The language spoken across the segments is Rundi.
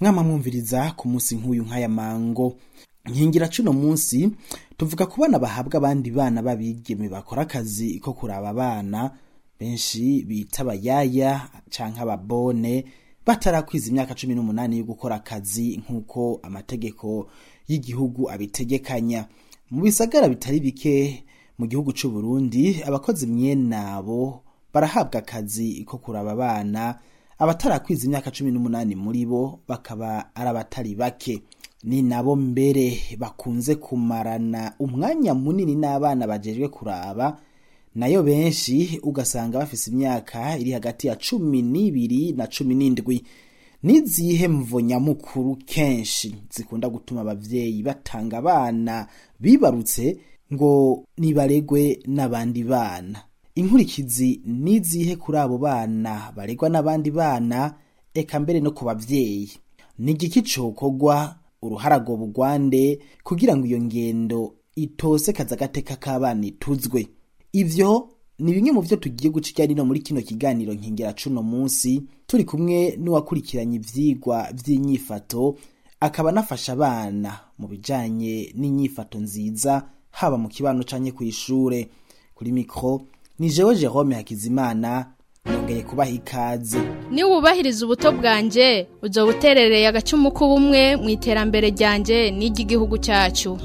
mwamamwumviriza ku munsi nk'uyu nk'aya mango nkingira cuno munsi tuvuga ku bana bahabwa abandi bana b'abigeme bakora akazi ko kuraba abana benshi bita abayaya cyangwa ababone batarakwiza imyaka cumi n'umunani yo gukora akazi nk'uko amategeko y'igihugu abitegekanya mu bisagara bitari bike mu gihugu cy'u Burundi abakozi mwenabo barahabwa akazi ko kuraba abana abatarakwiza imyaka cumi n'umunani muri bo bakaba ari abatari bake ni nabo mbere bakunze kumarana umwanya munini n'abana bajejwe kuraba nayo benshi ugasanga bafise imyaka iri hagati ya cumi n'ibiri na cumi n'indwi n'izihe mvo nyamukuru kenshi zikunda gutuma abavyeyi batanga abana bibarutse ngo nibaregwe n'abandi bana inkurikizi n'izihe kuri abo bana baregwa n'abandi bana eka mbere no ku bavyeyi ni igiki cokorwa uruharago bugwande kugira ngo iyo ngendo itose kazagateka k'abana ituzwe Ibyo ni bimwe mu byo tugiye guca ijyanye no muri kino kiganiro nkengera cuno munsi turi kumwe n'uwakurikiranye ibyigwa by'inyifato akaba anafasha abana mu bijyanye n'inyifato nziza haba mu kibano cyangwa ku ishuri kuri mikoro ni jewe jerome hakizimana nongeye kubaha ikaze niba wubahiriza ubuto bwanjye ujya buterereye agacumu k'ubumwe mu iterambere ryanjye n'iry'igihugu cyacu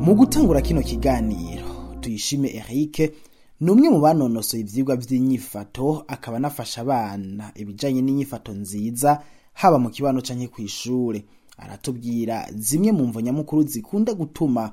mu gutangura kino kiganiro tuyishime Eric ni umwe mu banonosoye ibyigwa by'inyifato akaba anafasha abana ibijyanye n'inyifato nziza haba mu kibano cyangwa ku ishuri aratubwira zimwe mu mvo nyamukuru zikunda gutuma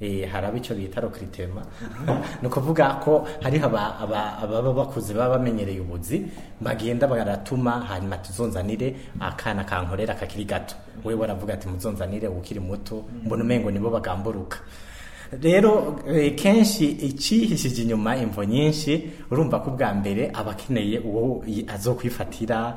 Eh, hari abico bita rokiritema ni ukuvuga ko hariho ababa bakuze baba bamenyereye ubuzi bagenda baratuma hanyuma tuzonzanire akana kankorera kakiri gato we waravuga ati muzonzanire ukiri muto mbona umengo nibo bagamburuka rero eh, kenshi ikihishije inyuma imvo nyinshi urumva ko ubwa mbere aba akeneye uwo azokwifatira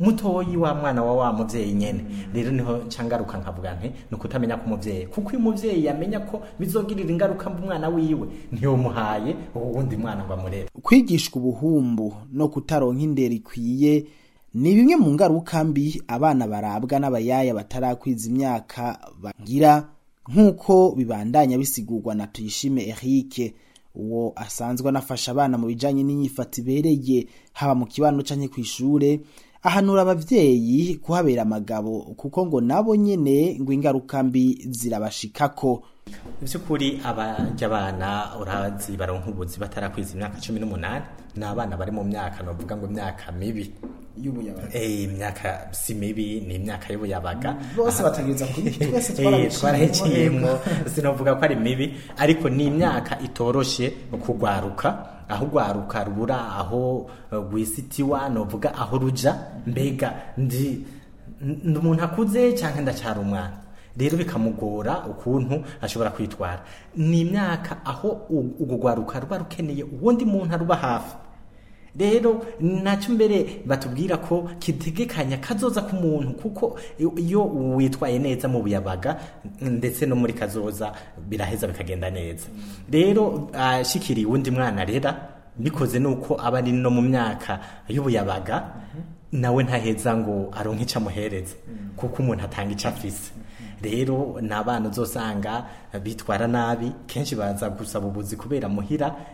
mutoyi wa mwana wa wa mubyeyi nyine rero niho ncangaruka nkavuga nti ni ukutamenya ko umubyeyi kuko iyo umubyeyi yamenya ko bizongirira ingaruka mu mwana wiwe muhaye uwundi mwana ngo amurebe kwigishwa ubuhumbu no kutaronka indera ikwiye ni bimwe mu ngaruka mbi abana barabwa n'abayaya batarakwiza imyaka bagira nk'uko bibandanya bisigurwa na tuyishime Eric uwo asanzwe anafasha abana mu bijyanye n'inyifato ibereye haba mu kibano cyangwa ku ishuri ahanura ababyeyi kuhabera amagabo kuko ngo nabo nyene ngo ingaruka mbi zirabashikako by'ukuri abajya abana urazi baronka ubuzi batarakwiza imyaka cumi n'umunani ni abana bari mu myaka navuga ngo imyaka mibi eh, imyaka si mibi ni imyaka y'ubuyabaga bose batagiriza kuri eh, sinavuga ko ari mibi ariko ni imyaka itoroshye kugwaruka aho rwaruka rubura aho eh, rwisitiwa novuga aho ruja mbega ndi umuntu akuze cyangwa ndacyari umwana rero bikamugora ukuntu ashobora kwitwara ni imyaka aho urwo rwaruka ruba rukeneye uwundi muntu aruba hafi rero nacyo mbere batubwira ko kitegekanya kazoza ku muntu kuko iyo witwaye neza mu buyabaga ndetse no muri kazoza biraheza bikagenda neza rero ashikiriye ah, undi mwana rera bikoze nuko aba ari no mu myaka y'ubuyabaga nawe ntaheza ngo aronke icyo amuhereza kuko umuntu atanga icyo afise rero ni abana uzasanga bitwara nabi kenshi baza gusaba ubuzi kubera muhira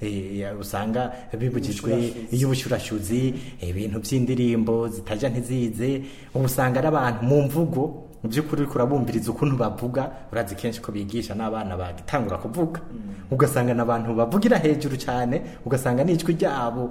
eh, usanga bibugijwe iy'ubushyurashyuzi eh, ibintu by'indirimbo zitajya ntizize usanga ari abantu mu mvugo mu by'ukuri kurabumviriza ukuntu bavuga urazi kenshi ko bigisha n'abana bagitangura kuvuga ugasanga n'abantu bavugira hejuru cyane ugasanga n'ijwi ryabo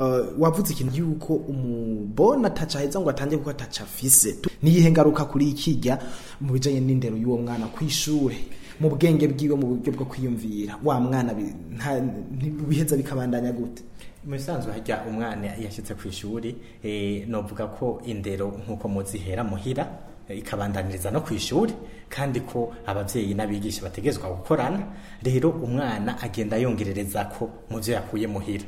Eh, wavuze ikintu yuko umubona ataca ngo atange kuko ataca afise niyihe ngaruka kuri ikijya mu bijyanye n'indero y'uwo mwana ku ishuri mu bwenge bwiwe mu buryo bwo kwiyumvira wa mwana ntibiheza bikabandanya gute mu bisanzwe hajya umwana yashyitse ku ishuri eh, novuga ko indero nk'uko muzihera muhira eh, ikabandaniriza no ku ishuri kandi ko ababyeyi n'abigisha bategezwa gukorana rero umwana agenda yongerereza ko mu byo yakuye muhira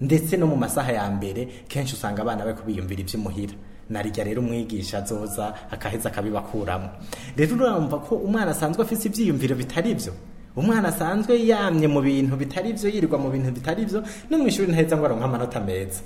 ndetse no mu masaha ya mbere kenshi usanga abana bari kubiyumvira iby'imuhira narijya rero umwigisha azoza akaheza akabibakuramo rero urumva ko umwana asanzwe afite ibyiyumviro bitari ibyo umwana asanzwe yamye mu bintu bitari ibyo yirirwa mu bintu bitari byo no mu ishuri ntaheza ngo aronke amanota meza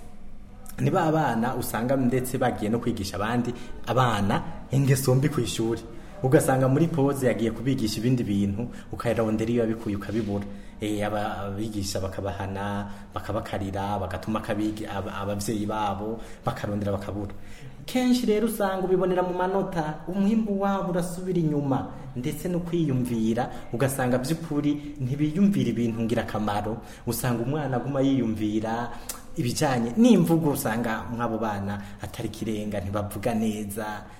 ni ba bana usanga ndetse bagiye no kwigisha abandi abana ingeso mbi ku ishuri ugasanga muri pose yagiye kubigisha ibindi bintu ukayarondera iyo yabikuye ukabibura eh, abigisha bakabahana bakabakarira bagatuma ababyeyi babo bakarondera bakabura kenshi rero usanga ubibonera mu manota umwimbu wabo urasubira inyuma ndetse no kwiyumvira ugasanga by'ukuri ntibiyumvira ibintu ngirakamaro usanga umwana aguma yiyumvira ibijyanye n'imvugo usanga nk’abo bana atari kirenga ntibavuga neza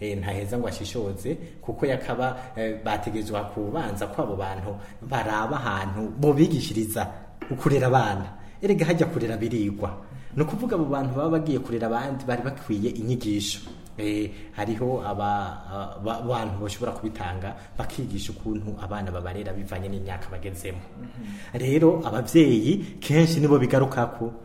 eh, ntaheza ngo ashishoze kuko yakaba eh, bategerezwa kubanza ko abo bantu baraba ahantu bo bigishiriza ukurera abana erega hajya kurera birigwa ni ukuvuga abo bantu baba bagiye kurera abandi bari bakwiye inyigisho eh, hariho bantu bashobora kubitanga bakigisha ukuntu abana babarera bivanye n'imyaka bagezemo mm-hmm. rero ababyeyi kenshi nibo bigaruka ko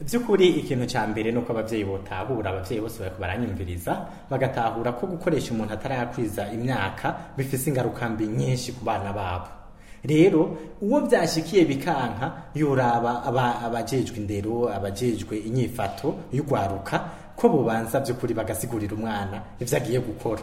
by'ukuri ikintu cya mbere ni uko ababyeyi botahura ababyeyi bose bari baranyumviriza bagatahura ko gukoresha umuntu atarayakwiza imyaka bifite ingaruka mbi nyinshi ku bana babo rero uwo byashyikiye bikanka yuraba abajejwe indero abajejwe inyifato y'urwaruka ko bubanza by'ukuri bagasigurira umwana ibyo agiye gukora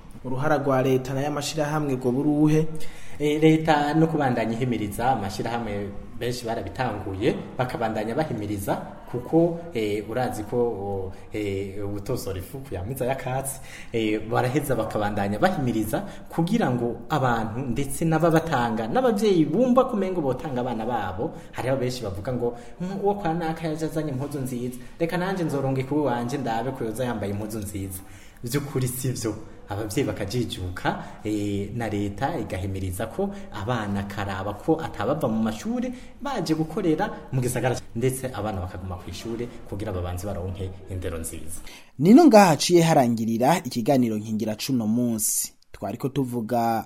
uruhara rwa leta n'ay'amashyirahamwe ngo buruhe eh, leta no kubandanya ihimiriza amashyirahamwe benshi barabitanguye bakabandanya bahimiriza kuko eh, urazi ko oh, eh, ubutozora ya kuyamiza y'akatsi baraheza bakabandanya bahimiriza kugira ngo abantu ndetse n'ababatanga n'ababyeyi bumva ko umengo botanga abana babo hariho benshi bavuga ngo uwo kwa naka yaje azanye impuzu nziza reka nanjye nzoronga kubi wanjye ndabe kuyoza yambaye impuzu nziza by'ukuri si byo ababyeyi bakajijuka eh, na leta igahemereza ko abana karaba ko atabava mu mashuri baje gukorera mu gisagara ndetse abana bakaguma ku ishuri kugira babanze baronke indero nziza nino ngaha haciye harangirira ikiganiro nkingira cuno munsi twari ko tuvuga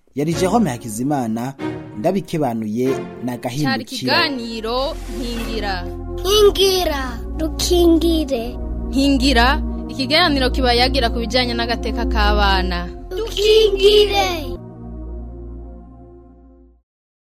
yari Jerome Hakizimana ndabikebanuye na gahindukira kiganiro nkingira dukingire nkingira ikiganiro kiba yagira ku bijyanye n'agateka k'abana dukingire